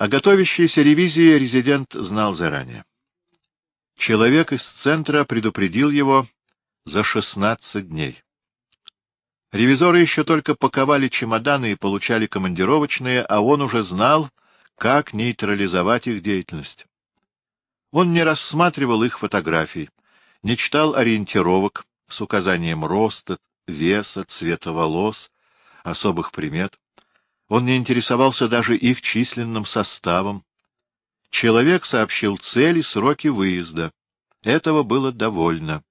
О готовящейся ревизии резидент знал заранее. Человек из центра предупредил его за 16 дней. Ревизоры еще только паковали чемоданы и получали командировочные, а он уже знал, как нейтрализовать их деятельность. Он не рассматривал их фотографий, не читал ориентировок с указанием роста, веса, цвета волос, особых примет. Он не интересовался даже их численным составом. Человек сообщил цели, сроки выезда. Этого было довольно.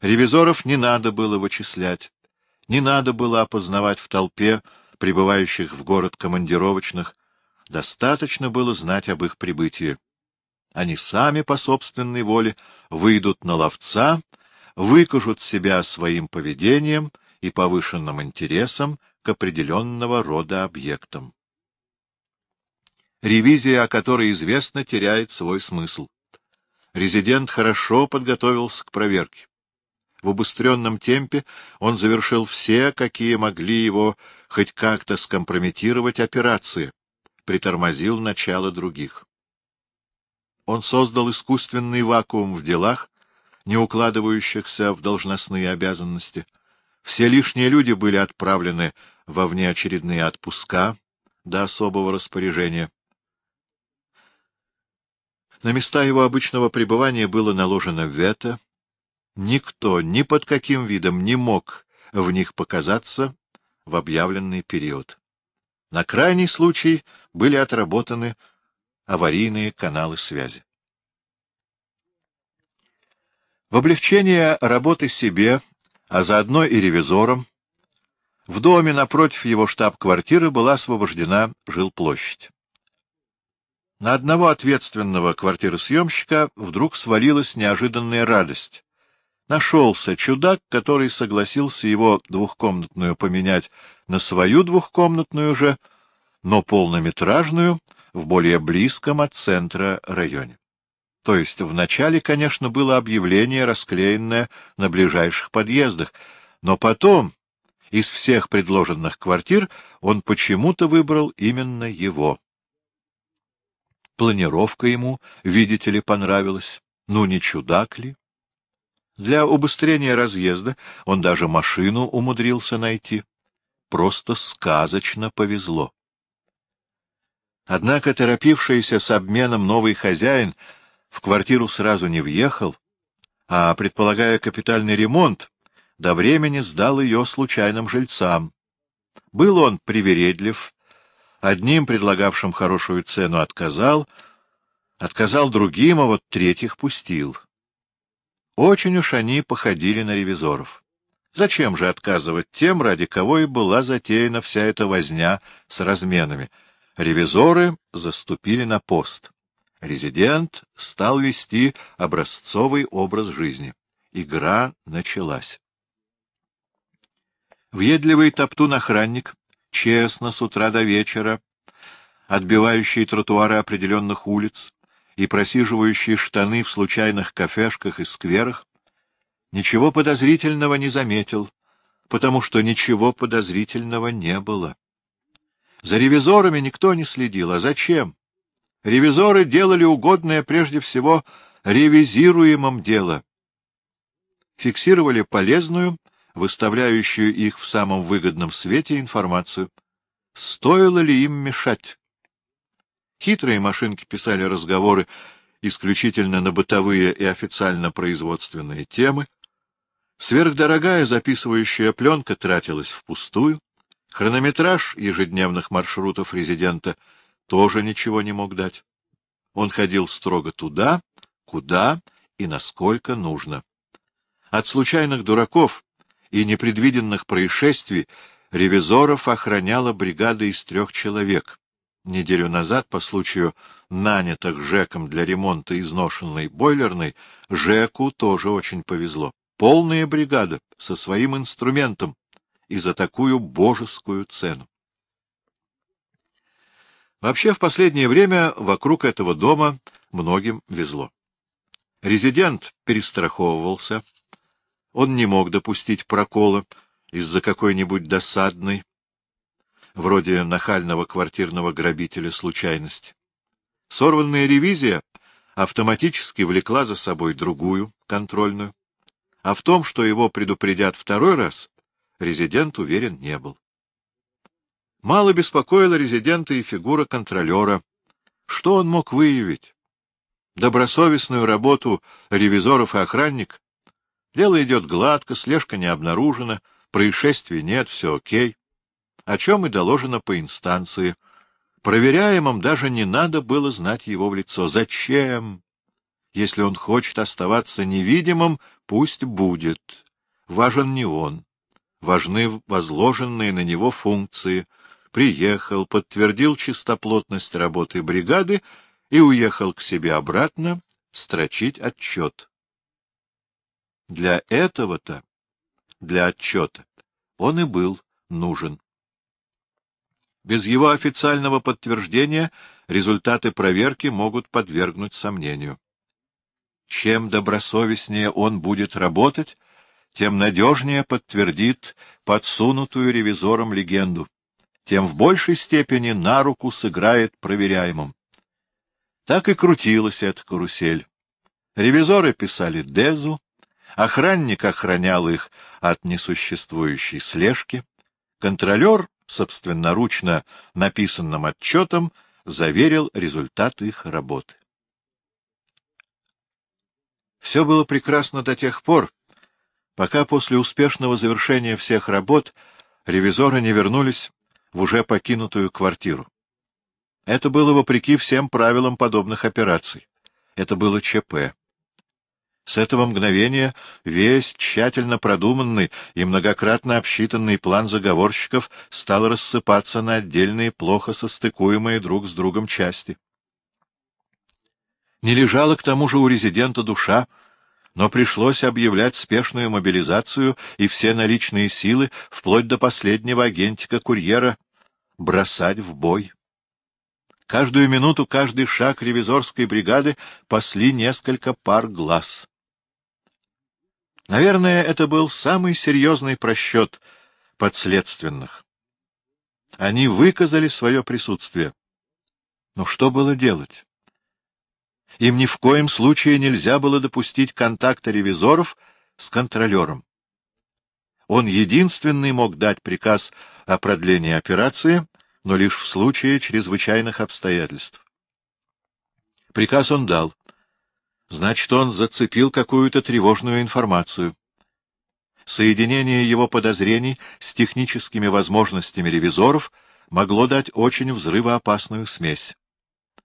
Ревизоров не надо было вычислять. Не надо было опознавать в толпе прибывающих в город командировочных. Достаточно было знать об их прибытии. Они сами по собственной воле выйдут на ловца, выкажут себя своим поведением и повышенным интересом к определенного рода объектам. Ревизия, о которой известно, теряет свой смысл. Резидент хорошо подготовился к проверке. В убыстренном темпе он завершил все, какие могли его хоть как-то скомпрометировать операции, притормозил начало других. Он создал искусственный вакуум в делах, не укладывающихся в должностные обязанности. Все лишние люди были отправлены во внеочередные отпуска до особого распоряжения. На места его обычного пребывания было наложено вето. Никто ни под каким видом не мог в них показаться в объявленный период. На крайний случай были отработаны аварийные каналы связи. В облегчение работы себе, а заодно и ревизорам, в доме напротив его штаб-квартиры была освобождена жилплощадь. На одного ответственного квартиросъемщика вдруг свалилась неожиданная радость. Нашелся чудак, который согласился его двухкомнатную поменять на свою двухкомнатную же, но полнометражную, в более близком от центра районе. То есть вначале, конечно, было объявление, расклеенное на ближайших подъездах, но потом из всех предложенных квартир он почему-то выбрал именно его. Планировка ему, видите ли, понравилась. Ну, не чудак ли? Для убыстрения разъезда он даже машину умудрился найти. Просто сказочно повезло. Однако торопившийся с обменом новый хозяин в квартиру сразу не въехал, а, предполагая капитальный ремонт, до времени сдал ее случайным жильцам. Был он привередлив, одним предлагавшим хорошую цену отказал, отказал другим, а вот третьих пустил. Очень уж они походили на ревизоров. Зачем же отказывать тем, ради кого и была затеяна вся эта возня с разменами — Ревизоры заступили на пост. Резидент стал вести образцовый образ жизни. Игра началась. Въедливый топтун-охранник, честно с утра до вечера, отбивающий тротуары определенных улиц и просиживающий штаны в случайных кафешках и скверах, ничего подозрительного не заметил, потому что ничего подозрительного не было. За ревизорами никто не следил. А зачем? Ревизоры делали угодное прежде всего ревизируемым дело. Фиксировали полезную, выставляющую их в самом выгодном свете информацию. Стоило ли им мешать? Хитрые машинки писали разговоры исключительно на бытовые и официально производственные темы. Сверхдорогая записывающая пленка тратилась впустую. Хронометраж ежедневных маршрутов резидента тоже ничего не мог дать. Он ходил строго туда, куда и насколько нужно. От случайных дураков и непредвиденных происшествий ревизоров охраняла бригада из трех человек. Неделю назад, по случаю нанятых Жеком для ремонта изношенной бойлерной, Жеку тоже очень повезло. Полная бригада со своим инструментом, и за такую божескую цену. Вообще, в последнее время вокруг этого дома многим везло. Резидент перестраховывался. Он не мог допустить прокола из-за какой-нибудь досадной, вроде нахального квартирного грабителя случайности. Сорванная ревизия автоматически влекла за собой другую, контрольную. А в том, что его предупредят второй раз, резидент уверен не был. Мало беспокоила резидента и фигура контролера. Что он мог выявить? Добросовестную работу ревизоров и охранник? Дело идет гладко, слежка не обнаружена, происшествий нет, все окей. О чем и доложено по инстанции. Проверяемым даже не надо было знать его в лицо. Зачем? Если он хочет оставаться невидимым, пусть будет. Важен не он. Важны возложенные на него функции — приехал, подтвердил чистоплотность работы бригады и уехал к себе обратно строчить отчет. Для этого-то, для отчета, он и был нужен. Без его официального подтверждения результаты проверки могут подвергнуть сомнению. Чем добросовестнее он будет работать, тем надежнее подтвердит подсунутую ревизором легенду тем в большей степени на руку сыграет проверяемым. Так и крутилась эта карусель. Ревизоры писали Дезу, охранник охранял их от несуществующей слежки, контролер собственноручно написанным отчетом заверил результаты их работы. Все было прекрасно до тех пор, пока после успешного завершения всех работ ревизоры не вернулись в уже покинутую квартиру. Это было вопреки всем правилам подобных операций. Это было ЧП. С этого мгновения весь тщательно продуманный и многократно обсчитанный план заговорщиков стал рассыпаться на отдельные, плохо состыкуемые друг с другом части. Не лежала к тому же у резидента душа, но пришлось объявлять спешную мобилизацию и все наличные силы, вплоть до последнего агентика-курьера, бросать в бой. Каждую минуту, каждый шаг ревизорской бригады пасли несколько пар глаз. Наверное, это был самый серьезный просчет подследственных. Они выказали свое присутствие. Но что было делать? Им ни в коем случае нельзя было допустить контакта ревизоров с контролером. Он единственный мог дать приказ о продлении операции, но лишь в случае чрезвычайных обстоятельств. Приказ он дал. Значит, он зацепил какую-то тревожную информацию. Соединение его подозрений с техническими возможностями ревизоров могло дать очень взрывоопасную смесь.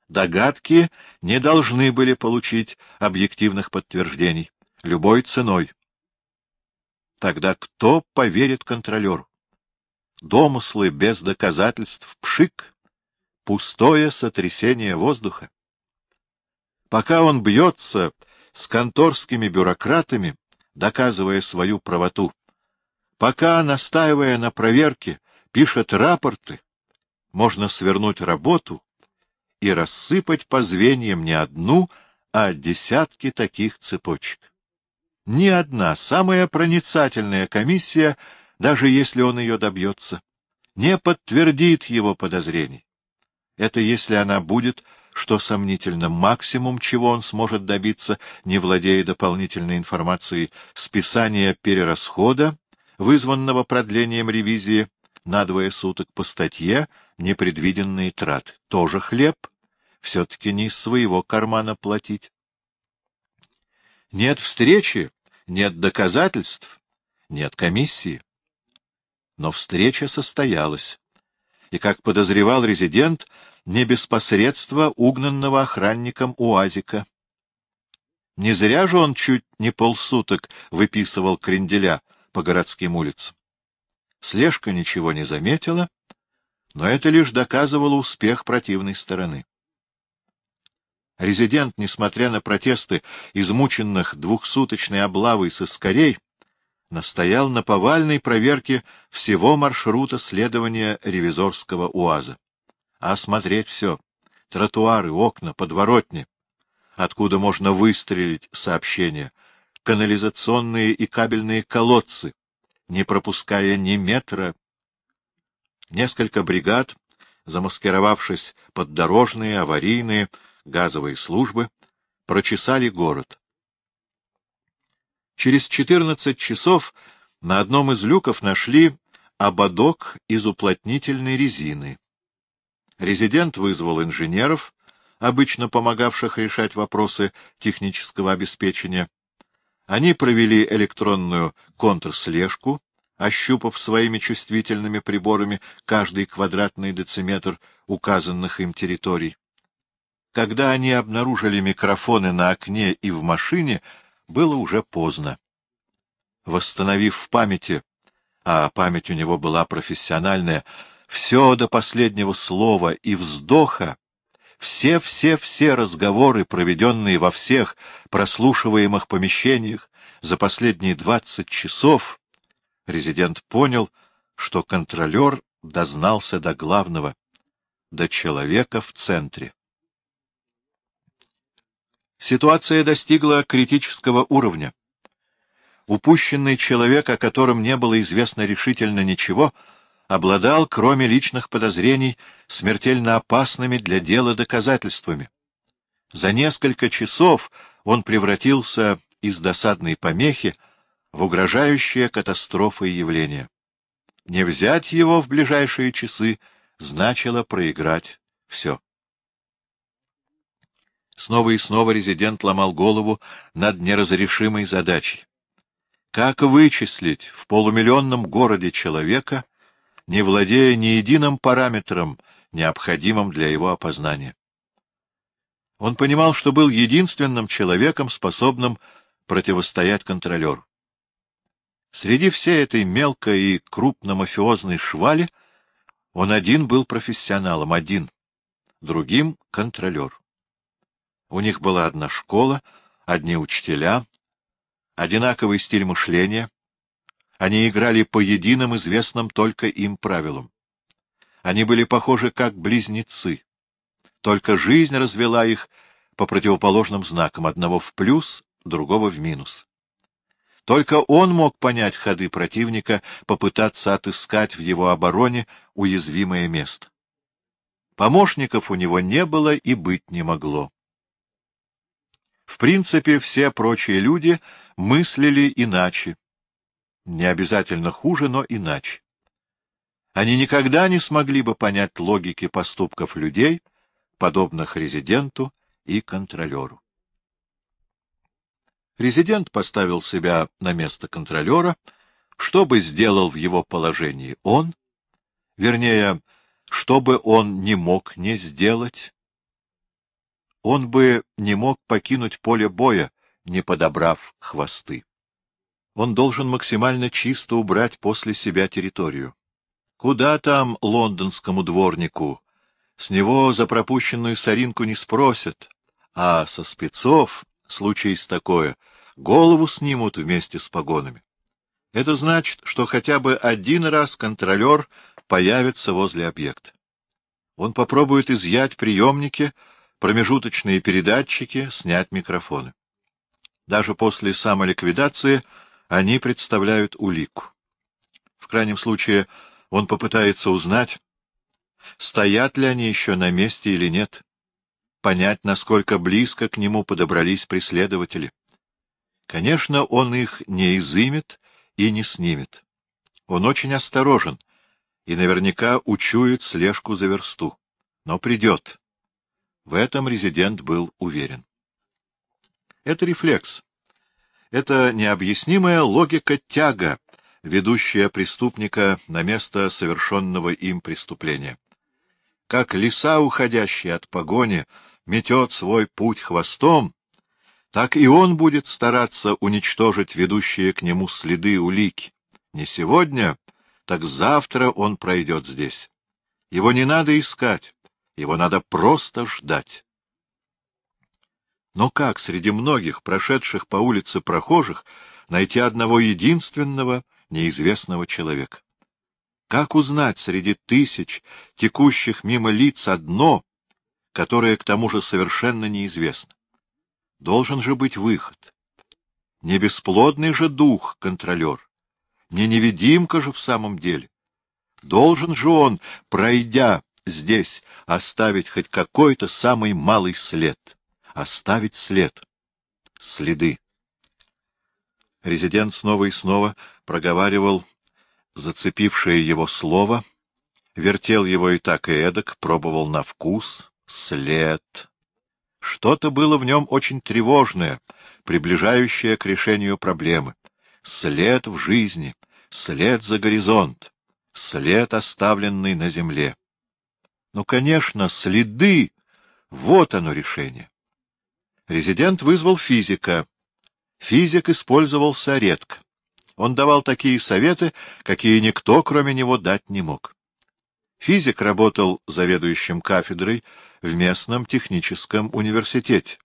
Догадки не должны были получить объективных подтверждений, любой ценой. Тогда кто поверит контролеру? Домыслы без доказательств, пшик, пустое сотрясение воздуха. Пока он бьется с конторскими бюрократами, доказывая свою правоту, пока, настаивая на проверке, пишет рапорты, можно свернуть работу и рассыпать по звеньям не одну, а десятки таких цепочек. Ни одна самая проницательная комиссия, даже если он ее добьется, не подтвердит его подозрений. Это если она будет, что сомнительно, максимум, чего он сможет добиться, не владея дополнительной информацией, списание перерасхода, вызванного продлением ревизии на двое суток по статье «Непредвиденные траты». Тоже хлеб, все-таки не из своего кармана платить. Нет встречи, нет доказательств, нет комиссии. Но встреча состоялась, и, как подозревал резидент, не без посредства угнанного охранником УАЗика. Не зря же он чуть не полсуток выписывал кренделя по городским улицам. Слежка ничего не заметила, но это лишь доказывало успех противной стороны. Резидент, несмотря на протесты измученных двухсуточной облавой соскорей, настоял на повальной проверке всего маршрута следования ревизорского УАЗа. Осмотреть все — тротуары, окна, подворотни, откуда можно выстрелить сообщения, канализационные и кабельные колодцы, не пропуская ни метра. Несколько бригад, замаскировавшись под дорожные, аварийные, газовые службы, прочесали город. Через 14 часов на одном из люков нашли ободок из уплотнительной резины. Резидент вызвал инженеров, обычно помогавших решать вопросы технического обеспечения. Они провели электронную контрслежку, ощупав своими чувствительными приборами каждый квадратный дециметр указанных им территорий. Когда они обнаружили микрофоны на окне и в машине, было уже поздно. Восстановив в памяти, а память у него была профессиональная, все до последнего слова и вздоха, все-все-все разговоры, проведенные во всех прослушиваемых помещениях за последние двадцать часов, резидент понял, что контролер дознался до главного, до человека в центре. Ситуация достигла критического уровня. Упущенный человек, о котором не было известно решительно ничего, обладал, кроме личных подозрений, смертельно опасными для дела доказательствами. За несколько часов он превратился из досадной помехи в угрожающее катастрофой явление. Не взять его в ближайшие часы значило проиграть все. Снова и снова резидент ломал голову над неразрешимой задачей. Как вычислить в полумиллионном городе человека, не владея ни единым параметром, необходимым для его опознания? Он понимал, что был единственным человеком, способным противостоять контролеру. Среди всей этой мелкой и крупномафиозной швали он один был профессионалом, один, другим — контролер. У них была одна школа, одни учителя, одинаковый стиль мышления. Они играли по единым известным только им правилам. Они были похожи как близнецы. Только жизнь развела их по противоположным знакам, одного в плюс, другого в минус. Только он мог понять ходы противника, попытаться отыскать в его обороне уязвимое место. Помощников у него не было и быть не могло. В принципе, все прочие люди мыслили иначе. Не обязательно хуже, но иначе. Они никогда не смогли бы понять логики поступков людей, подобных резиденту и контролеру. Резидент поставил себя на место контролера. Что бы сделал в его положении он? Вернее, что бы он не мог не сделать? Он бы не мог покинуть поле боя, не подобрав хвосты. Он должен максимально чисто убрать после себя территорию. Куда там лондонскому дворнику? С него за пропущенную соринку не спросят, а со спецов случись такое, голову снимут вместе с погонами. Это значит, что хотя бы один раз контролер появится возле объекта. Он попробует изъять приемники, промежуточные передатчики, снять микрофоны. Даже после самоликвидации они представляют улику. В крайнем случае он попытается узнать, стоят ли они еще на месте или нет понять, насколько близко к нему подобрались преследователи. Конечно, он их не изымет и не снимет. Он очень осторожен и наверняка учует слежку за версту. Но придет. В этом резидент был уверен. Это рефлекс. Это необъяснимая логика тяга, ведущая преступника на место совершенного им преступления. Как лиса, уходящая от погони, метет свой путь хвостом, так и он будет стараться уничтожить ведущие к нему следы улики. Не сегодня, так завтра он пройдет здесь. Его не надо искать, его надо просто ждать. Но как среди многих прошедших по улице прохожих найти одного единственного неизвестного человека? Как узнать среди тысяч текущих мимо лиц одно, которое к тому же совершенно неизвестно. Должен же быть выход. Не бесплодный же дух, контролер, не невидимка же в самом деле. Должен же он, пройдя здесь оставить хоть какой-то самый малый след. Оставить след. Следы. Резидент снова и снова проговаривал зацепившее его слово, вертел его и так и эдак, пробовал на вкус. След. Что-то было в нем очень тревожное, приближающее к решению проблемы. След в жизни, след за горизонт, след, оставленный на земле. Ну, конечно, следы — вот оно решение. Резидент вызвал физика. Физик использовался редко. Он давал такие советы, какие никто, кроме него, дать не мог. Физик работал заведующим кафедрой в местном техническом университете.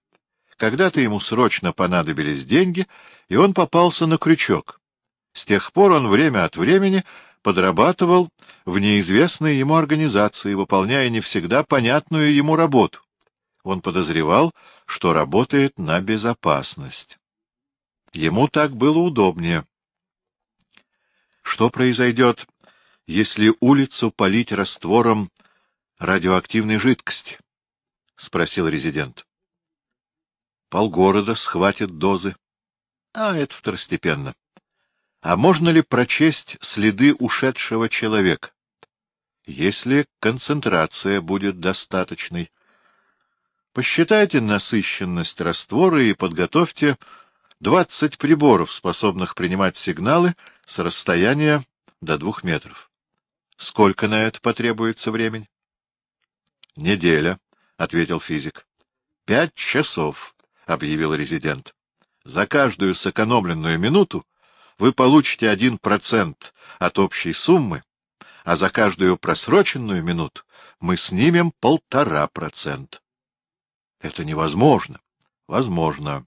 Когда-то ему срочно понадобились деньги, и он попался на крючок. С тех пор он время от времени подрабатывал в неизвестной ему организации, выполняя не всегда понятную ему работу. Он подозревал, что работает на безопасность. Ему так было удобнее. Что произойдет, если улицу полить раствором радиоактивной жидкости? — спросил резидент. — Полгорода схватит дозы. А это второстепенно. А можно ли прочесть следы ушедшего человека? Если концентрация будет достаточной. Посчитайте насыщенность раствора и подготовьте 20 приборов, способных принимать сигналы с расстояния до двух метров. Сколько на это потребуется времени? — Неделя, — ответил физик. — Пять часов, — объявил резидент. — За каждую сэкономленную минуту вы получите один процент от общей суммы, а за каждую просроченную минуту мы снимем полтора процента. Это невозможно. Возможно.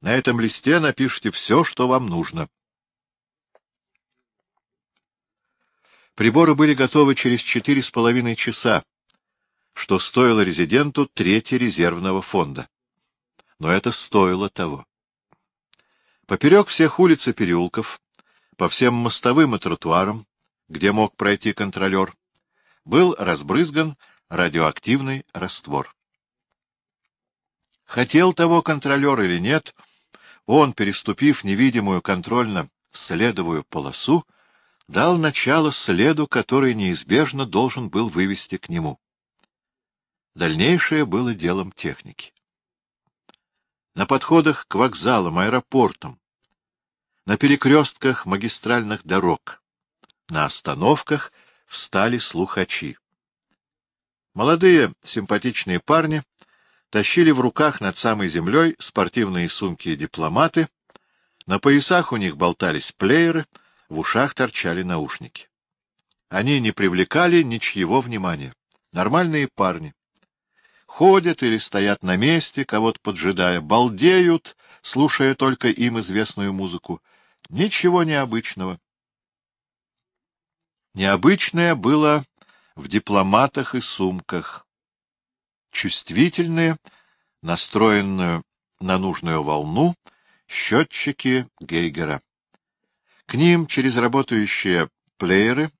На этом листе напишите все, что вам нужно. Приборы были готовы через четыре с половиной часа, что стоило резиденту трети резервного фонда. Но это стоило того. Поперек всех улиц и переулков, по всем мостовым и тротуарам, где мог пройти контролер, был разбрызган радиоактивный раствор. Хотел того контролер или нет, он, переступив невидимую контрольно-следовую полосу, дал начало следу, который неизбежно должен был вывести к нему. Дальнейшее было делом техники на подходах к вокзалам, аэропортам, на перекрестках магистральных дорог, на остановках встали слухачи. Молодые симпатичные парни тащили в руках над самой землей спортивные сумки и дипломаты, на поясах у них болтались плееры, в ушах торчали наушники. Они не привлекали ничьего внимания. Нормальные парни, ходят или стоят на месте, кого-то поджидая, балдеют, слушая только им известную музыку. Ничего необычного. Необычное было в дипломатах и сумках. Чувствительные, настроенную на нужную волну, счетчики Гейгера. К ним через работающие плееры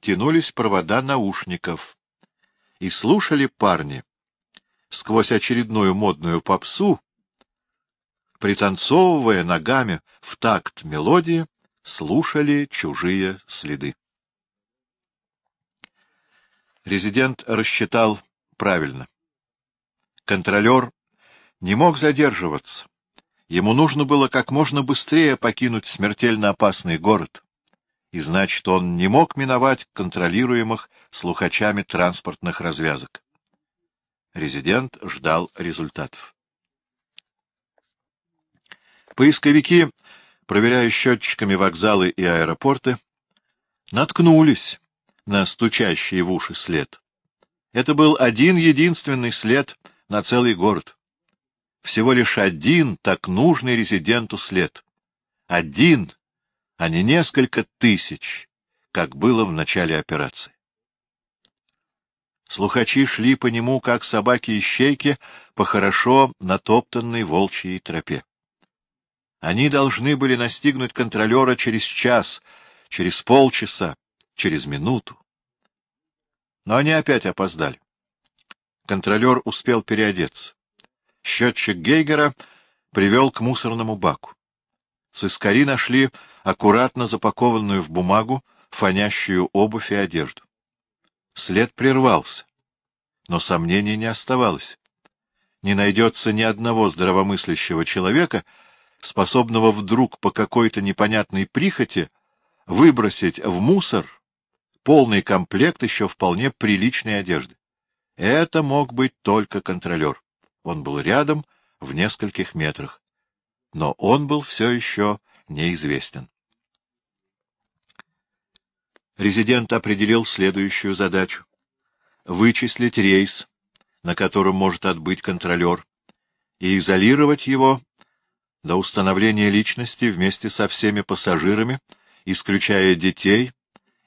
тянулись провода наушников. И слушали парни сквозь очередную модную попсу, пританцовывая ногами в такт мелодии, слушали чужие следы. Резидент рассчитал правильно. Контролер не мог задерживаться. Ему нужно было как можно быстрее покинуть смертельно опасный город, и значит, он не мог миновать контролируемых слухачами транспортных развязок. Резидент ждал результатов. Поисковики, проверяя счетчиками вокзалы и аэропорты, наткнулись на стучащий в уши след. Это был один единственный след на целый город. Всего лишь один так нужный резиденту след. Один, а не несколько тысяч, как было в начале операции. Слухачи шли по нему, как собаки-ищейки, по хорошо натоптанной волчьей тропе. Они должны были настигнуть контролера через час, через полчаса, через минуту. Но они опять опоздали. Контролер успел переодеться. Счетчик Гейгера привел к мусорному баку. С искори нашли аккуратно запакованную в бумагу фонящую обувь и одежду. След прервался, но сомнений не оставалось. Не найдется ни одного здравомыслящего человека, способного вдруг по какой-то непонятной прихоти выбросить в мусор полный комплект еще вполне приличной одежды. Это мог быть только контролер. Он был рядом, в нескольких метрах. Но он был все еще неизвестен. Резидент определил следующую задачу — вычислить рейс, на котором может отбыть контролер, и изолировать его до установления личности вместе со всеми пассажирами, исключая детей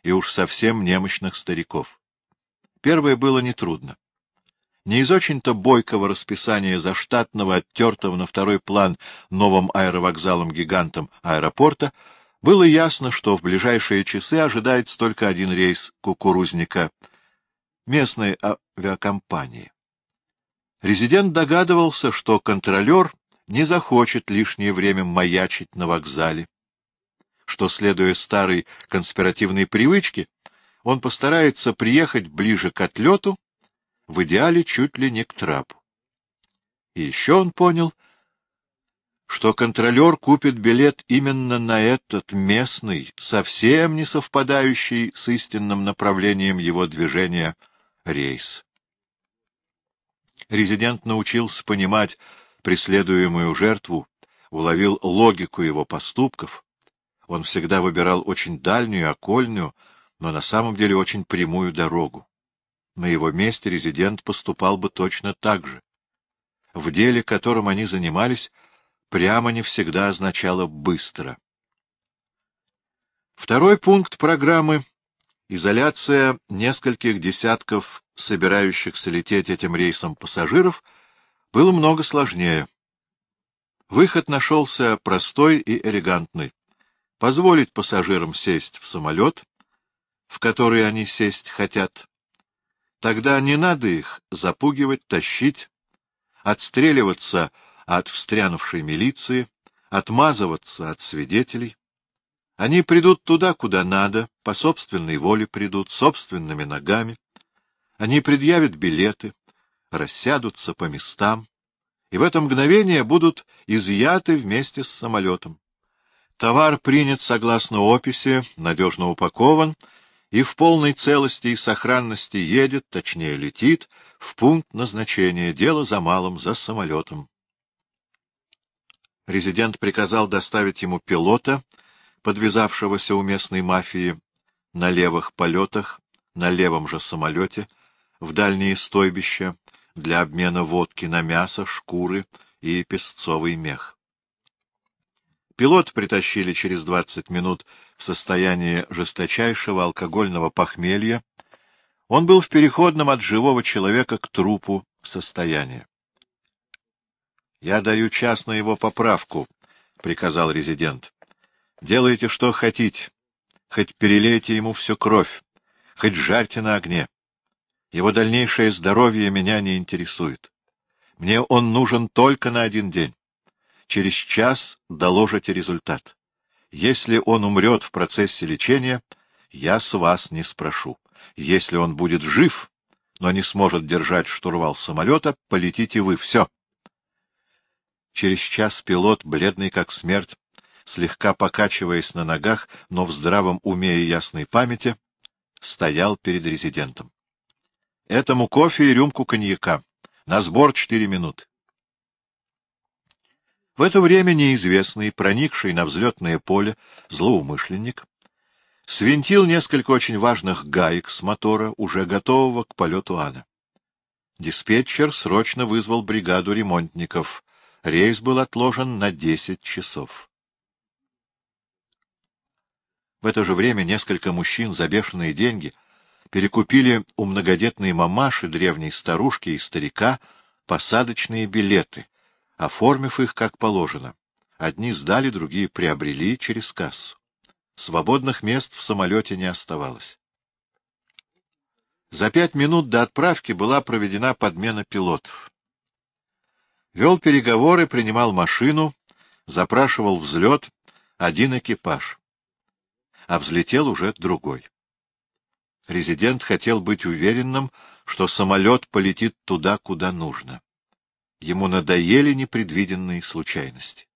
и уж совсем немощных стариков. Первое было нетрудно. Не из очень-то бойкого расписания заштатного, оттертого на второй план новым аэровокзалом-гигантом аэропорта, было ясно, что в ближайшие часы ожидается только один рейс кукурузника местной авиакомпании. Резидент догадывался, что контролер не захочет лишнее время маячить на вокзале, что, следуя старой конспиративной привычке, он постарается приехать ближе к отлету, в идеале чуть ли не к трапу. И еще он понял, что контролер купит билет именно на этот местный, совсем не совпадающий с истинным направлением его движения рейс. Резидент научился понимать преследуемую жертву, уловил логику его поступков, он всегда выбирал очень дальнюю, окольную, но на самом деле очень прямую дорогу. На его месте резидент поступал бы точно так же. В деле, которым они занимались, прямо не всегда означало «быстро». Второй пункт программы — изоляция нескольких десятков собирающихся лететь этим рейсом пассажиров — было много сложнее. Выход нашелся простой и элегантный позволить пассажирам сесть в самолет, в который они сесть хотят. Тогда не надо их запугивать, тащить, отстреливаться от встрянувшей милиции, отмазываться от свидетелей. Они придут туда, куда надо, по собственной воле придут, собственными ногами. Они предъявят билеты, рассядутся по местам, и в это мгновение будут изъяты вместе с самолетом. Товар принят согласно описи, надежно упакован и в полной целости и сохранности едет, точнее летит, в пункт назначения, дело за малым, за самолетом. Резидент приказал доставить ему пилота, подвязавшегося у местной мафии, на левых полетах, на левом же самолете, в дальние стойбища для обмена водки на мясо, шкуры и песцовый мех. Пилот притащили через двадцать минут в состоянии жесточайшего алкогольного похмелья. Он был в переходном от живого человека к трупу состоянии. — Я даю час на его поправку, — приказал резидент. — Делайте, что хотите. Хоть перелейте ему всю кровь, хоть жарьте на огне. Его дальнейшее здоровье меня не интересует. Мне он нужен только на один день. Через час доложите результат. Если он умрет в процессе лечения, я с вас не спрошу. Если он будет жив, но не сможет держать штурвал самолета, полетите вы. Все. Через час пилот, бледный как смерть, слегка покачиваясь на ногах, но в здравом уме и ясной памяти, стоял перед резидентом. Этому кофе и рюмку коньяка. На сбор четыре минуты. В это время неизвестный, проникший на взлетное поле, злоумышленник, свинтил несколько очень важных гаек с мотора, уже готового к полету Ана. Диспетчер срочно вызвал бригаду ремонтников. Рейс был отложен на десять часов. В это же время несколько мужчин за бешеные деньги перекупили у многодетной мамаши, древней старушки и старика посадочные билеты — оформив их как положено. Одни сдали, другие приобрели через кассу. Свободных мест в самолете не оставалось. За пять минут до отправки была проведена подмена пилотов. Вел переговоры, принимал машину, запрашивал взлет один экипаж, а взлетел уже другой. Резидент хотел быть уверенным, что самолет полетит туда, куда нужно. Ему надоели непредвиденные случайности.